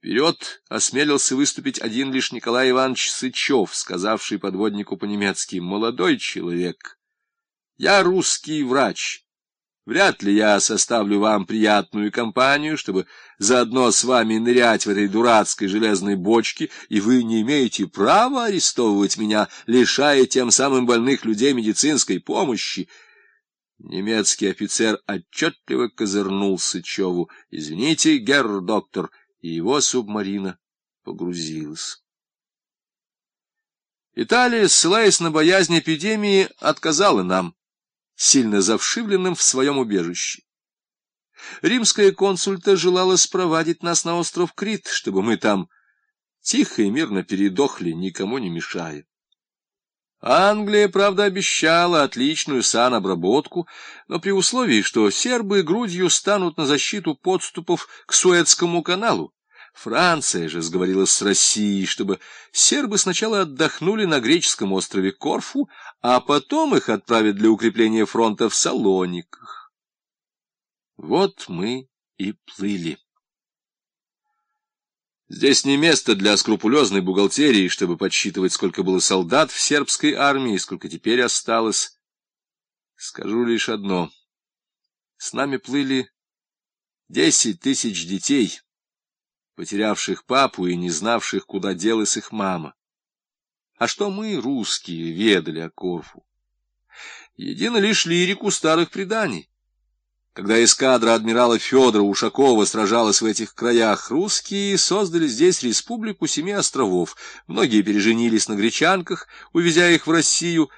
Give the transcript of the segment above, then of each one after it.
Вперед осмелился выступить один лишь Николай Иванович Сычев, сказавший подводнику по-немецки «Молодой человек, я русский врач». Вряд ли я составлю вам приятную компанию, чтобы заодно с вами нырять в этой дурацкой железной бочке, и вы не имеете права арестовывать меня, лишая тем самым больных людей медицинской помощи. Немецкий офицер отчетливо козырнул Сычеву. — Извините, герр доктор, и его субмарина погрузилась. Италия, ссылаясь на боязнь эпидемии, отказала нам сильно завшивленным в своем убежище. Римская консульта желала спровадить нас на остров Крит, чтобы мы там тихо и мирно передохли, никому не мешая. Англия, правда, обещала отличную санобработку, но при условии, что сербы грудью станут на защиту подступов к Суэцкому каналу, Франция же сговорилась с Россией, чтобы сербы сначала отдохнули на греческом острове Корфу, а потом их отправят для укрепления фронта в Салониках. Вот мы и плыли. Здесь не место для скрупулезной бухгалтерии, чтобы подсчитывать, сколько было солдат в сербской армии, сколько теперь осталось. Скажу лишь одно. С нами плыли десять тысяч детей потерявших папу и не знавших, куда делась их мама. А что мы, русские, ведали о Корфу? Едино лишь лирику старых преданий. Когда эскадра адмирала Федора Ушакова сражалась в этих краях, русские создали здесь республику Семи островов. Многие переженились на гречанках, увезя их в Россию.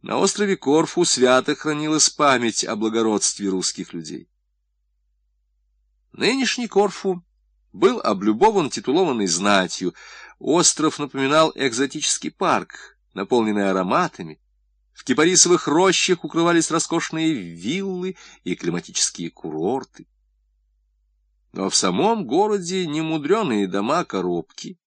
На острове Корфу свято хранилась память о благородстве русских людей. Нынешний Корфу был облюбован титулованной знатью. Остров напоминал экзотический парк, наполненный ароматами. В кипарисовых рощах укрывались роскошные виллы и климатические курорты. Но в самом городе немудреные дома-коробки,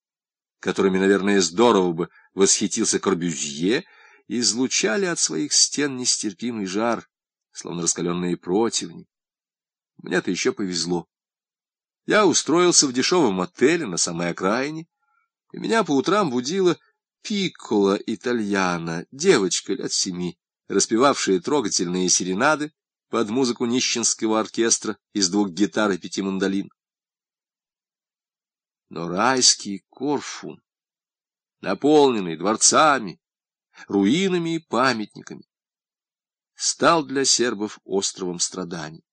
которыми, наверное, здорово бы восхитился Корбюзье, излучали от своих стен нестерпимый жар, словно раскаленные противни. Мне-то еще повезло. Я устроился в дешевом отеле на самой окраине, и меня по утрам будила пиккола итальяна, девочка лет семи, распевавшая трогательные серенады под музыку нищенского оркестра из двух гитар и пяти мандолин. Но райский Корфу, наполненный дворцами, руинами и памятниками, стал для сербов островом страданий.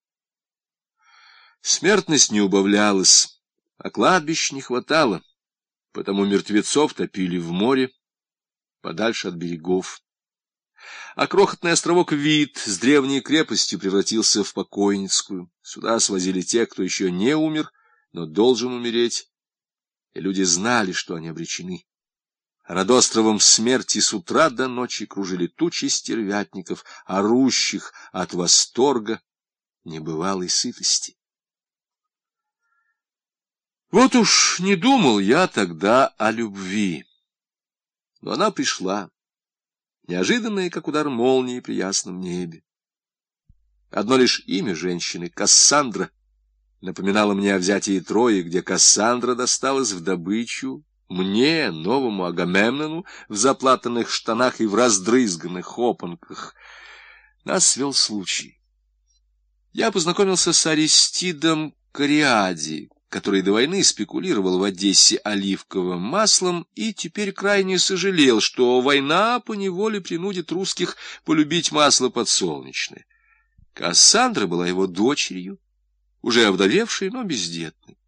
Смертность не убавлялась, а кладбищ не хватало, потому мертвецов топили в море, подальше от берегов. А крохотный островок Вид с древней крепостью превратился в покойницкую. Сюда свозили тех, кто еще не умер, но должен умереть. И люди знали, что они обречены. Над островом смерти с утра до ночи кружили тучи стервятников, орущих от восторга небывалой сытости. Вот уж не думал я тогда о любви. Но она пришла, неожиданная, как удар молнии при ясном небе. Одно лишь имя женщины, Кассандра, напоминало мне о взятии Трои, где Кассандра досталась в добычу мне, новому Агамемнону, в заплатанных штанах и в раздрызганных опанках. Нас свел случай. Я познакомился с Аристидом Кориади, который до войны спекулировал в Одессе оливковым маслом и теперь крайне сожалел, что война поневоле принудит русских полюбить масло подсолнечное. Кассандра была его дочерью, уже овдовевшей, но бездетной.